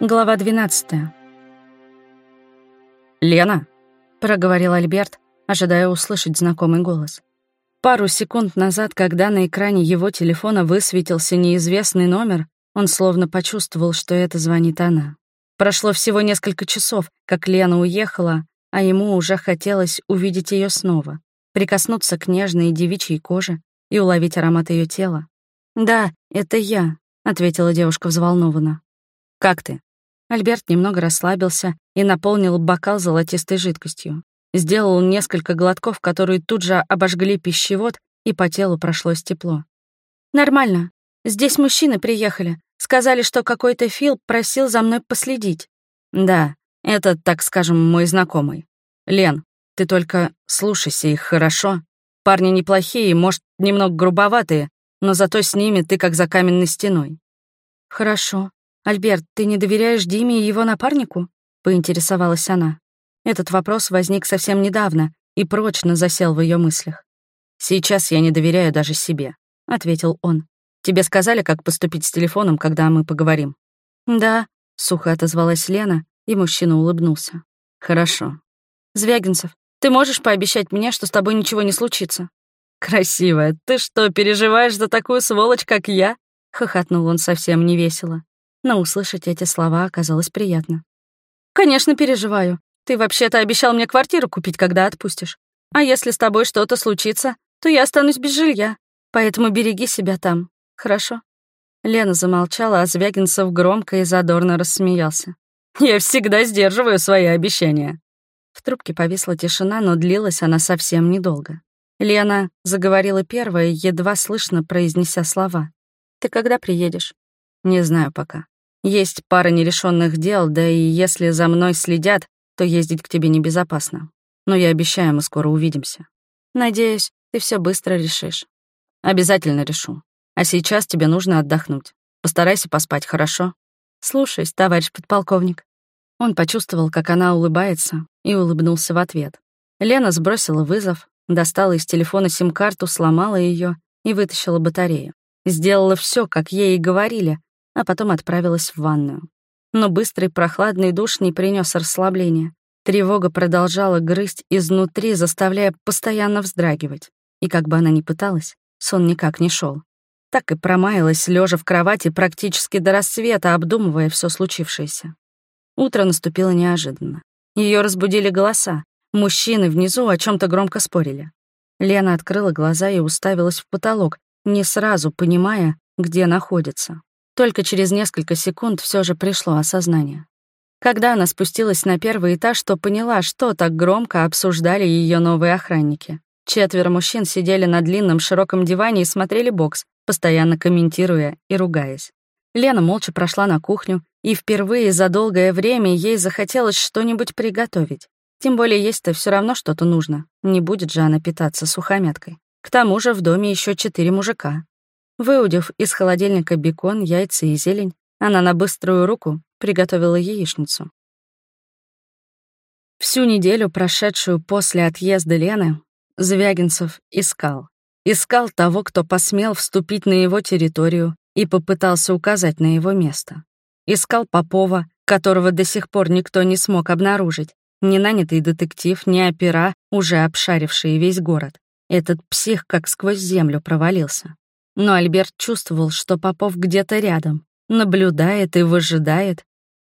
Глава 12. «Лена», — проговорил Альберт, ожидая услышать знакомый голос. Пару секунд назад, когда на экране его телефона высветился неизвестный номер, он словно почувствовал, что это звонит она. Прошло всего несколько часов, как Лена уехала, а ему уже хотелось увидеть ее снова, прикоснуться к нежной девичьей коже и уловить аромат ее тела. «Да, это я», — ответила девушка взволнованно. «Как ты?» Альберт немного расслабился и наполнил бокал золотистой жидкостью. Сделал несколько глотков, которые тут же обожгли пищевод, и по телу прошлось тепло. «Нормально. Здесь мужчины приехали. Сказали, что какой-то Фил просил за мной последить». «Да, это, так скажем, мой знакомый. Лен, ты только слушайся их, хорошо? Парни неплохие, может, немного грубоватые, но зато с ними ты как за каменной стеной». «Хорошо», «Альберт, ты не доверяешь Диме и его напарнику?» — поинтересовалась она. Этот вопрос возник совсем недавно и прочно засел в ее мыслях. «Сейчас я не доверяю даже себе», — ответил он. «Тебе сказали, как поступить с телефоном, когда мы поговорим?» «Да», — сухо отозвалась Лена, и мужчина улыбнулся. «Хорошо». «Звягинцев, ты можешь пообещать мне, что с тобой ничего не случится?» «Красивая, ты что, переживаешь за такую сволочь, как я?» — хохотнул он совсем невесело но услышать эти слова оказалось приятно. «Конечно, переживаю. Ты вообще-то обещал мне квартиру купить, когда отпустишь. А если с тобой что-то случится, то я останусь без жилья. Поэтому береги себя там, хорошо?» Лена замолчала, а Звягинцев громко и задорно рассмеялся. «Я всегда сдерживаю свои обещания». В трубке повисла тишина, но длилась она совсем недолго. Лена заговорила первая, едва слышно произнеся слова. «Ты когда приедешь?» «Не знаю пока. Есть пара нерешенных дел, да и если за мной следят, то ездить к тебе небезопасно. Но я обещаю, мы скоро увидимся. Надеюсь, ты все быстро решишь. Обязательно решу. А сейчас тебе нужно отдохнуть. Постарайся поспать, хорошо? Слушаюсь, товарищ подполковник. Он почувствовал, как она улыбается, и улыбнулся в ответ. Лена сбросила вызов, достала из телефона сим-карту, сломала ее и вытащила батарею. Сделала все, как ей и говорили, а потом отправилась в ванную. Но быстрый прохладный душ не принес расслабления. Тревога продолжала грызть изнутри, заставляя постоянно вздрагивать. И как бы она ни пыталась, сон никак не шел. Так и промаялась, лежа в кровати практически до рассвета, обдумывая все случившееся. Утро наступило неожиданно. Ее разбудили голоса. Мужчины внизу о чем то громко спорили. Лена открыла глаза и уставилась в потолок, не сразу понимая, где находится. Только через несколько секунд все же пришло осознание. Когда она спустилась на первый этаж, то поняла, что так громко обсуждали ее новые охранники. Четверо мужчин сидели на длинном широком диване и смотрели бокс, постоянно комментируя и ругаясь. Лена молча прошла на кухню, и впервые за долгое время ей захотелось что-нибудь приготовить. Тем более есть-то все равно что-то нужно. Не будет же она питаться сухомяткой. К тому же в доме еще четыре мужика. Выудив из холодильника бекон, яйца и зелень, она на быструю руку приготовила яичницу. Всю неделю, прошедшую после отъезда Лены, Звягинцев искал. Искал того, кто посмел вступить на его территорию и попытался указать на его место. Искал Попова, которого до сих пор никто не смог обнаружить, ни нанятый детектив, ни опера, уже обшарившие весь город. Этот псих как сквозь землю провалился. Но Альберт чувствовал, что Попов где-то рядом, наблюдает и выжидает.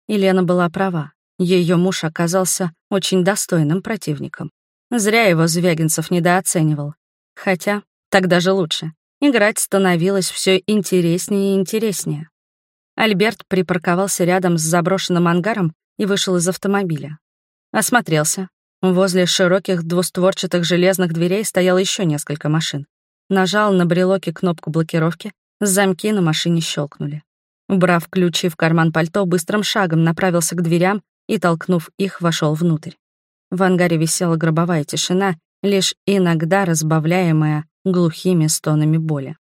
И Лена была права. Ее муж оказался очень достойным противником. Зря его Звягинцев недооценивал. Хотя, так даже лучше. Играть становилось все интереснее и интереснее. Альберт припарковался рядом с заброшенным ангаром и вышел из автомобиля. Осмотрелся. Возле широких двустворчатых железных дверей стояло еще несколько машин. Нажал на брелоке кнопку блокировки, замки на машине щелкнули. Убрав ключи в карман пальто, быстрым шагом направился к дверям и, толкнув их, вошел внутрь. В ангаре висела гробовая тишина, лишь иногда разбавляемая глухими стонами боли.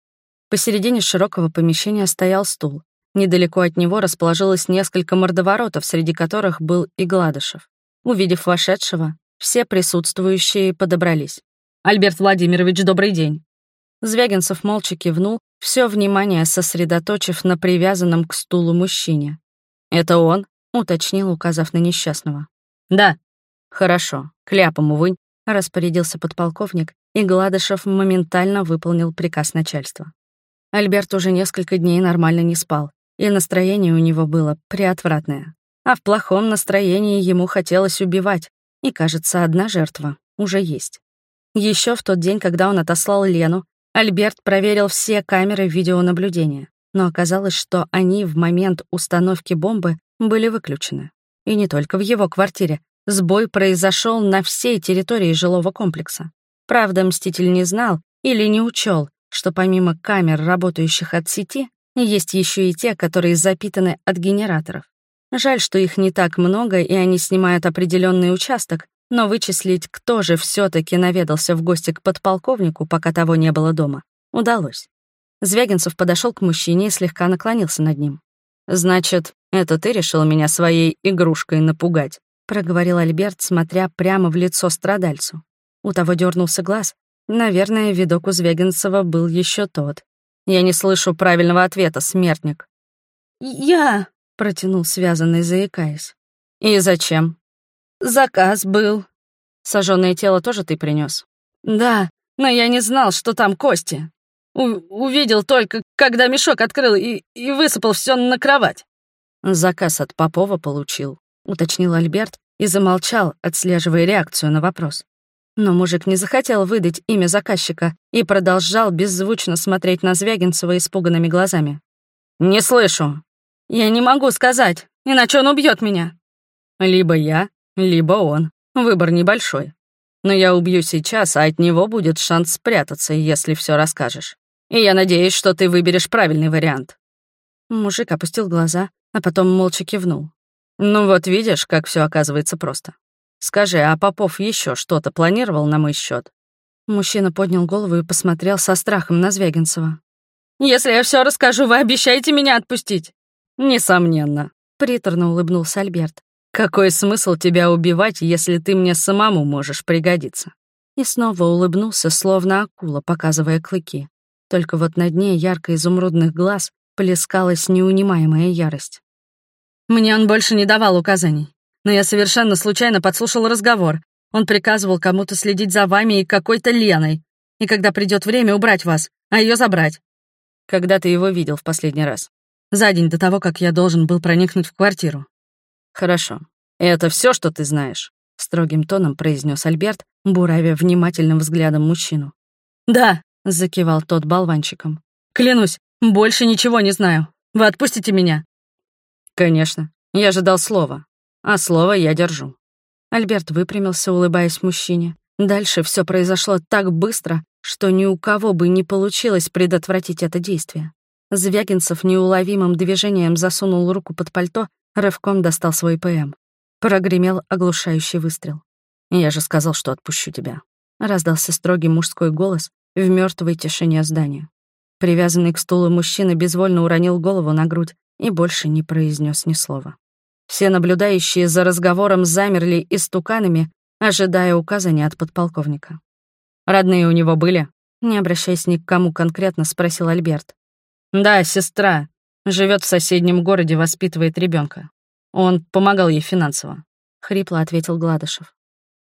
Посередине широкого помещения стоял стул. Недалеко от него расположилось несколько мордоворотов, среди которых был и Гладышев. Увидев вошедшего, все присутствующие подобрались. «Альберт Владимирович, добрый день!» Звягинцев молча кивнул, все внимание сосредоточив на привязанном к стулу мужчине. «Это он?» — уточнил, указав на несчастного. «Да». «Хорошо, кляпом вынь», — распорядился подполковник, и Гладышев моментально выполнил приказ начальства. Альберт уже несколько дней нормально не спал, и настроение у него было приотвратное. А в плохом настроении ему хотелось убивать, и, кажется, одна жертва уже есть. Еще в тот день, когда он отослал Лену, Альберт проверил все камеры видеонаблюдения, но оказалось, что они в момент установки бомбы были выключены. И не только в его квартире. Сбой произошел на всей территории жилого комплекса. Правда, Мститель не знал или не учел, что помимо камер, работающих от сети, есть еще и те, которые запитаны от генераторов. Жаль, что их не так много, и они снимают определенный участок, но вычислить, кто же все таки наведался в гости к подполковнику, пока того не было дома, удалось. Звягинцев подошел к мужчине и слегка наклонился над ним. «Значит, это ты решил меня своей игрушкой напугать?» — проговорил Альберт, смотря прямо в лицо страдальцу. У того дернулся глаз. Наверное, видок у Звягинцева был еще тот. «Я не слышу правильного ответа, смертник». «Я...» протянул связанный, заикаясь. «И зачем?» «Заказ был». «Сожжённое тело тоже ты принес? «Да, но я не знал, что там кости. У увидел только, когда мешок открыл и, и высыпал все на кровать». «Заказ от Попова получил», — уточнил Альберт и замолчал, отслеживая реакцию на вопрос. Но мужик не захотел выдать имя заказчика и продолжал беззвучно смотреть на Звягинцева испуганными глазами. «Не слышу», «Я не могу сказать, иначе он убьет меня». «Либо я, либо он. Выбор небольшой. Но я убью сейчас, а от него будет шанс спрятаться, если все расскажешь. И я надеюсь, что ты выберешь правильный вариант». Мужик опустил глаза, а потом молча кивнул. «Ну вот видишь, как все оказывается просто. Скажи, а Попов еще что-то планировал на мой счет? Мужчина поднял голову и посмотрел со страхом на Звягинцева. «Если я все расскажу, вы обещаете меня отпустить?» «Несомненно», — приторно улыбнулся Альберт. «Какой смысл тебя убивать, если ты мне самому можешь пригодиться?» И снова улыбнулся, словно акула, показывая клыки. Только вот на дне ярко-изумрудных глаз плескалась неунимаемая ярость. «Мне он больше не давал указаний, но я совершенно случайно подслушал разговор. Он приказывал кому-то следить за вами и какой-то Леной, и когда придет время, убрать вас, а ее забрать. Когда ты его видел в последний раз? За день до того, как я должен был проникнуть в квартиру. Хорошо. Это все, что ты знаешь? Строгим тоном произнес Альберт, буравя внимательным взглядом мужчину. «Да», — закивал тот болванчиком. «Клянусь, больше ничего не знаю. Вы отпустите меня?» «Конечно. Я же дал слово. А слово я держу». Альберт выпрямился, улыбаясь мужчине. Дальше все произошло так быстро, что ни у кого бы не получилось предотвратить это действие. Звягинцев неуловимым движением засунул руку под пальто, рывком достал свой ПМ. Прогремел оглушающий выстрел. «Я же сказал, что отпущу тебя», — раздался строгий мужской голос в мертвой тишине здания. Привязанный к стулу мужчина безвольно уронил голову на грудь и больше не произнес ни слова. Все наблюдающие за разговором замерли истуканами, ожидая указания от подполковника. «Родные у него были?» Не обращаясь ни к кому конкретно, спросил Альберт. Да, сестра. Живет в соседнем городе, воспитывает ребенка. Он помогал ей финансово. Хрипло ответил Гладышев.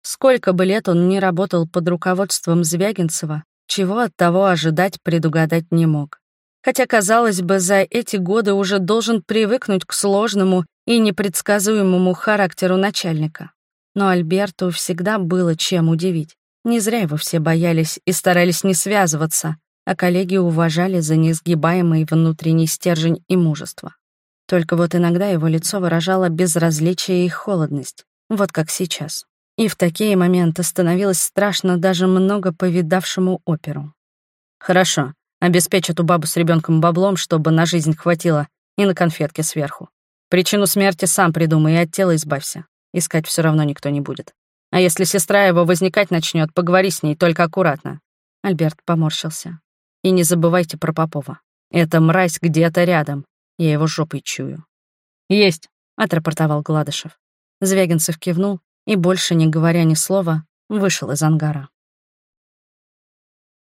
Сколько бы лет он не работал под руководством Звягинцева, чего от того ожидать предугадать не мог. Хотя, казалось бы, за эти годы уже должен привыкнуть к сложному и непредсказуемому характеру начальника. Но Альберту всегда было чем удивить. Не зря его все боялись и старались не связываться, а коллеги уважали за неизгибаемый внутренний стержень и мужество. Только вот иногда его лицо выражало безразличие и холодность, вот как сейчас. И в такие моменты становилось страшно даже много повидавшему оперу. «Хорошо, обеспечь эту бабу с ребенком баблом, чтобы на жизнь хватило, и на конфетке сверху. Причину смерти сам придумай и от тела избавься. Искать все равно никто не будет. А если сестра его возникать начнет, поговори с ней, только аккуратно». Альберт поморщился. И не забывайте про Попова. Эта мразь где-то рядом. Я его жопой чую. «Есть», — отрапортовал Гладышев. Звягинцев кивнул и, больше не говоря ни слова, вышел из ангара.